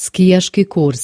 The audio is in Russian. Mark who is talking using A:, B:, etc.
A: Skijaški kurs